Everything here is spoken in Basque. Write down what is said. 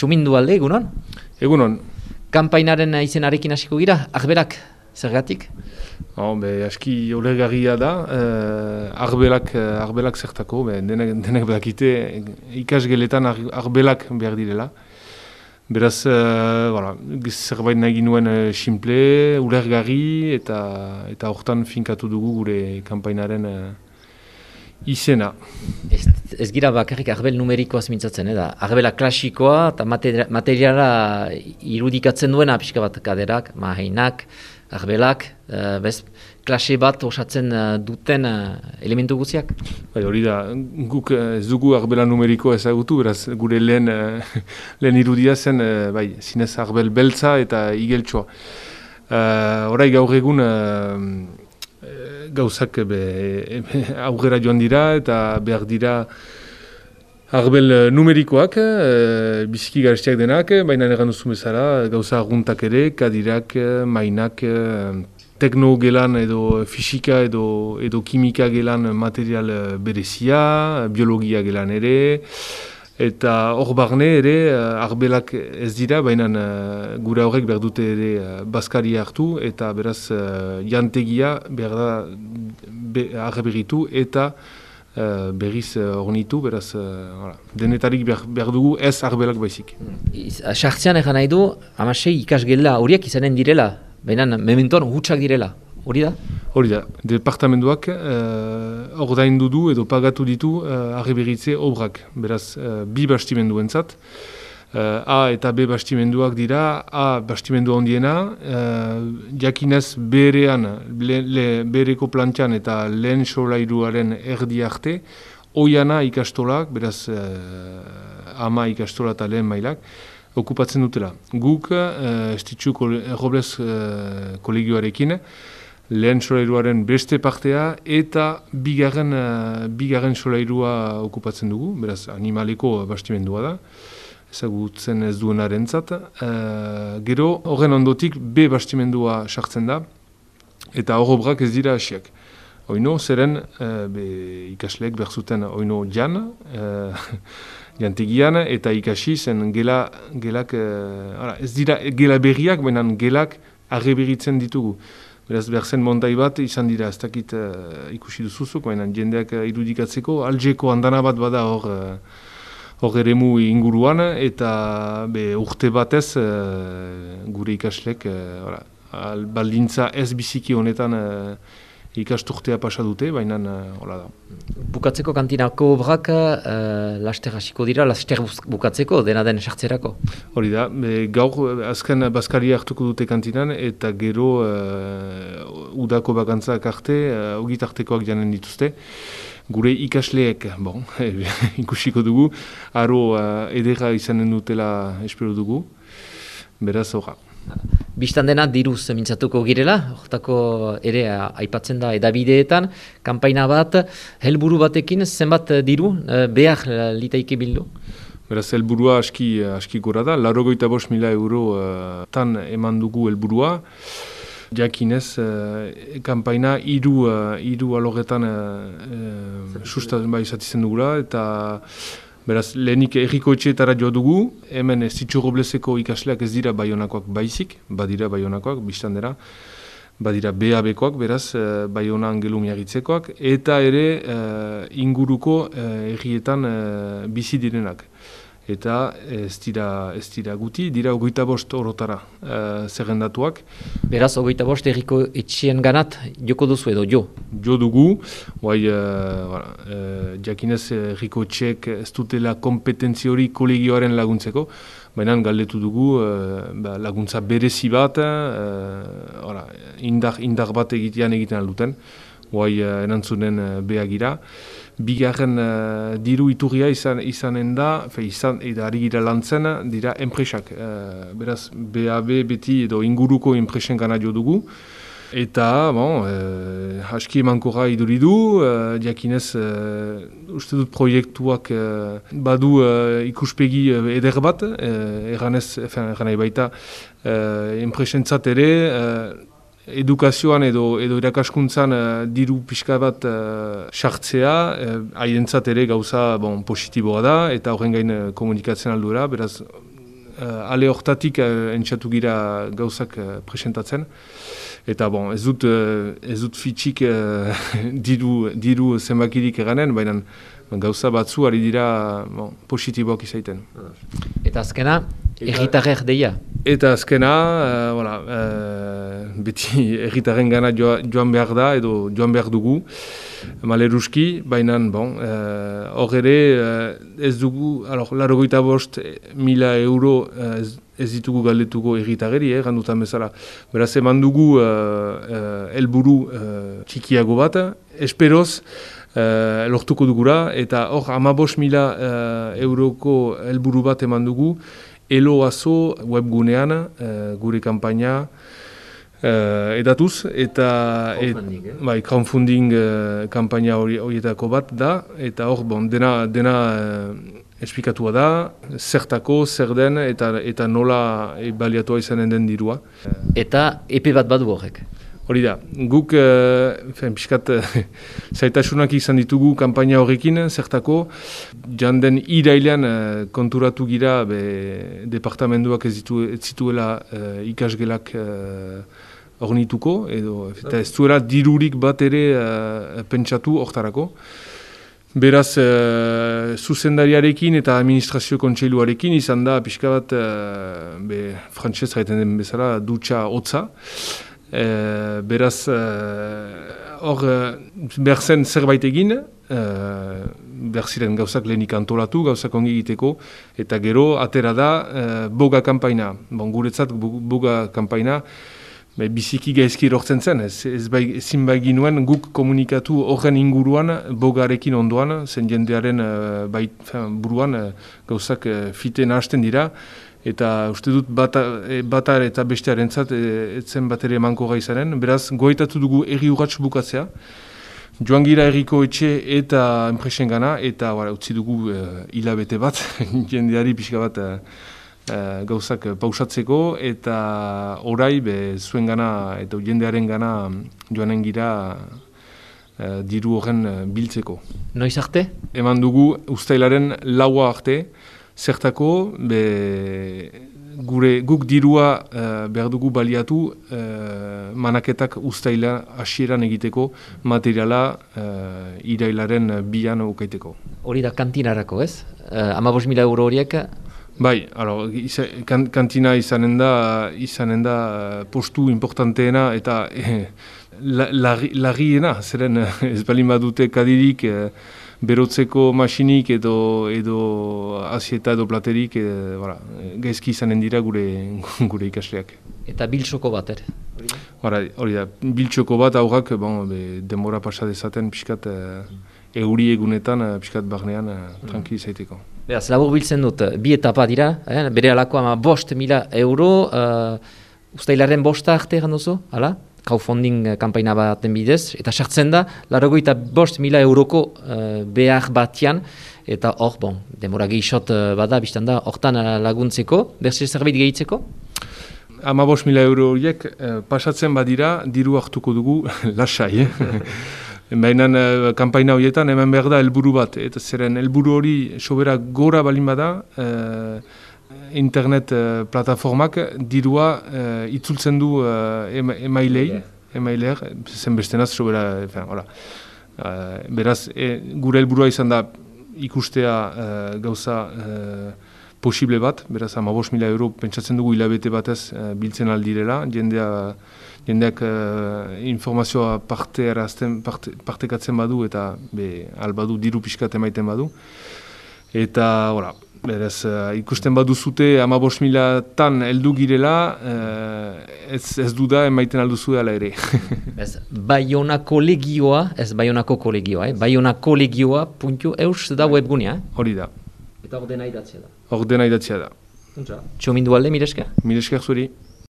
txumindu alde, egunon? Egunon. Kampainaren izenarekin hasiko gira, arberak, zergatik? Oh, be, aski olegarria da, eh, arbelak, eh, arbelak zertako, be, denek, denek bedakite ikasgeletan arbelak behar direla. Beraz, uh, voilà, zerbait nahi nuen uh, simple, ulergarri eta eta hortan finkatu dugu gure kanpainaren uh, izena. Ez, ez gira bakarrik arbel numerikoaz mintzatzen, eh, da. Arbela klasikoa eta materiala irudikatzen duena pixka bat kaderak, mahainak, arbelak, uh, bez, klase bat osatzen uh, duten uh, elementu guziak? Bai, hori da, guk ez dugu arbela numeriko ezagutu, beraz gure lehen, lehen irudia zen, bai, zinez arbel beltza eta igeltsua. Uh, Horai gaur egun, gauzak be, aurrera joan dira eta behar dira arbel eh, numerikoak, e, biziki garestiak denak, baina egan duzu bezala gauza aguntak ere, kadirak, eh, mainak, tekno gelan edo fisika edo, edo kimika gelan material berezia, biologia gelan ere, Eta hor barne ere, uh, arbelak ez dira, baina uh, gure horrek behar dute ere uh, baskari hartu, eta beraz jantegia behar da be, eta uh, berriz ornitu, beraz uh, denetarik behar, behar dugu ez arbelak baizik. Sartzean egan nahi du, amasei ikasgela horiek izanen direla, baina mementoan hutsak direla. Hori da? Hori da. Departamentuak uh, ordaindu du edo pagatu ditu uh, obrak. Beraz, uh, bi bastimendu entzat. A eta B bastimenduak dira, A bastimendu ondiena, uh, jakinez berean, le, le, bereko plantxan eta lehen solairuaren erdi arte, oiana ikastolak, beraz, uh, ama ikastola eta lehen mailak, okupatzen dutela. Guk, uh, estitzu Robles uh, kolegioarekin, lehen solairuaren beste partea eta bigarren, uh, bigarren solairua okupatzen dugu, beraz animaleko bastimendua da, ezagutzen ez duenaren zat. Uh, gero, horren ondotik B bastimendua sartzen da, eta horobrak ez dira hasiak. Oino, zeren, uh, be, ikasleek berzuten oino jan, uh, jantegian, eta ikasi zen gela, gelak, uh, ez dira gela berriak, baina gelak arrebiritzen ditugu. Beraz, behar zen montai bat izan dira, ez dakit uh, ikusi duzuzuk, baina jendeak uh, irudikatzeko, aljeko handana bat bada hor uh, hor eremu inguruan, eta be, urte batez uh, gure ikaslek, uh, baldintza ez biziki honetan ikasturtea pasa dute, baina uh, hola da. Bukatzeko kantinako obrak uh, laster hasiko dira, laster bukatzeko, dena den sartzerako? Hori da, e, gaur azken Baskari hartuko dute kantinan, eta gero uh, udako bakantzak arte, uh, ogitartekoak janen dituzte. Gure ikasleek, bon, ikusiko dugu, aro uh, edera izanen dutela espero dugu, beraz horra. Bistan dena diruz mintzatuko girela, hortako ere aipatzen da edabideetan, kanpaina bat, helburu batekin zenbat diru eh, behar litaike bildu? Beraz, helburua aski, aski gora da, laro goita bos mila euro uh, tan eman dugu helburua. Jakinez, uh, kanpaina iru, uh, iru alogetan uh, sustatzen bai dugula, eta Beraz, lehenik erriko etxeetara joa dugu, hemen zitsu roblezeko ikasleak ez dira baionakoak baizik, badira baionakoak, biztan dira, badira BAB-koak, beraz, e, baiona angelu miagitzekoak, eta ere e, inguruko e, errietan e, bizi direnak eta ez dira, ez dira guti, dira ogoita bost orotara uh, zerrendatuak. Beraz, ogoita bost erriko etxien ganat, joko duzu edo jo? Jo dugu, guai, uh, uh, jakinez erriko etxeek ez dutela kompetentzi hori kolegioaren laguntzeko, baina galdetu dugu ba, laguntza berezi bat, uh, indar, indar bat egitean egiten alduten, guai, erantzunen behagira bigarren uh, diru iturria izan, izanen da, fe, izan, eta ari gira lantzen, dira enpresak. Uh, beraz, BAB beti edo inguruko enpresen gana jo dugu. Eta, bon, uh, aski emanko gai iduridu, uh, diakinez, uh, uste dut proiektuak uh, badu uh, ikuspegi eder bat, uh, eranez, eran baita, uh, enpresentzat ere, edukazioan edo edo irakaskuntzan uh, diru pixka bat uh, sartzea, uh, ere gauza bon, positiboa da, eta horren gain uh, komunikatzen aldura, beraz uh, ale hortatik uh, entxatu gira gauzak uh, presentatzen. Eta bon, ez dut, uh, ez dut fitxik uh, diru, diru zenbakirik eganen, baina gauza batzu ari dira bon, positiboak izaiten. Eta azkena, erritarrer deia? Eta azkena, uh, voilà, uh, beti erritarren gana joan behar da edo joan behar dugu maleruski, baina bon, hor ere ez dugu, alor, laro bost mila euro ez, ez ditugu galdetuko erritageri, eh, gandutan bezala. Beraz, eman dugu helburu uh, uh, txikiago bat, esperoz, uh, lortuko dugura, eta hor, amabos mila uh, euroko helburu bat eman dugu, eloazo webgunean, uh, gure kampaina, uh, edatuz, eta et, bai, crowdfunding uh, kampaina horietako bat da, eta hor, bon, dena, dena uh, espikatua da, zertako, zer den, eta, eta nola baliatua izanen den dirua. Eta epe bat badu horrek? Hori da, guk, uh, piskat, uh, zaitasunak izan ditugu kampaina horrekin, zertako, janden irailean uh, konturatu gira be, departamentuak ez, ditu, ez zituela uh, ikasgelak uh, ornituko, edo, eta ez zuela dirurik bat ere uh, pentsatu hortarako. Beraz, uh, zuzendariarekin eta administrazio kontseiluarekin izan da, pixka uh, be, frantxez den bezala, dutxa hotza. E, beraz, hor, e, behar zen zerbait egin, e, behar ziren gauzak lehenik antolatu, gauzak ongi egiteko, eta gero, atera da, e, boga kampaina. Bon, guretzat, boga kampaina, be, biziki gaizki erortzen zen, ez, ez bai, ezin bai ginuen guk komunikatu horren inguruan, bogarekin ondoan, zen jendearen bai, buruan, gauzak fite hasten dira, eta uste dut e, batar eta bestearen zat, e, etzen bat ere emanko gaizaren. Beraz, goetatu dugu erri urratx bukatzea, joan gira erriko etxe eta enpresen gana, eta wara, utzi dugu e, hilabete bat, jendeari pixka bat e, gauzak pausatzeko, eta orai be, zuen gana eta jendearen gana joanen gira e, diru horren biltzeko. Noiz arte? Eman dugu ustailaren laua arte, zertako be, gure guk dirua uh, behar dugu baliatu uh, manaketak ustaila hasieran egiteko materiala uh, irailaren bian ukaiteko. Hori da kantinarako ez? Uh, Ama mila euro horiek? Bai, alo, isa, kan, kantina izanen da, izanen da postu importanteena eta eh, larriena, zeren ez balin badute kadirik berotzeko masinik edo edo azieta edo platerik e, bara, gaizki izanen dira gure gure ikasleak. Eta biltsoko bat, ere? hori da, biltsoko bat aurrak bon, be, demora pasa dezaten pixkat e, euri egunetan e, pixkat barnean e, tranquil izaiteko. Beraz, labur biltzen dut, bi etapa dira, eh? bere alako ama bost mila euro, uh, ustailaren bosta arte gandozu, hala? Crowdfunding eh, kampaina baten bidez, eta sartzen da, laragoita bost mila euroko uh, behar batian, eta hor, bon, demora gehixot uh, bada, biztan da, hortan laguntzeko, berzi zerbait gehitzeko? Ama bost mila euro horiek, pasatzen badira, diru hartuko dugu, lasai, eh? Baina uh, kampaina horietan hemen behar da helburu bat, eta zeren helburu hori sobera gora balin bada, internet uh, plataformak dirua uh, itzultzen du uh, emailei, emailer, zen beste naz, sobera, uh, beraz, e, gure helburua izan da ikustea uh, gauza uh, posible bat, beraz, ama mila euro pentsatzen dugu hilabete batez uh, biltzen aldirela, jendea, jendeak uh, informazioa parte erazten, parte, partekatzen badu eta be, albadu diru pixkat emaiten badu. Eta, ora, Berez, uh, ikusten baduzute ama bos mila tan eldu girela, uh, ez, ez duda emaiten alduzu dela ere. ez, baionako legioa, ez baionako kolegioa, eh? baionako legioa puntu eus da webgunea. Eh? Hori da. Eta ordena idatzea da. Ordena idatzea da. Txomindu alde, miresker? Miresker zuri.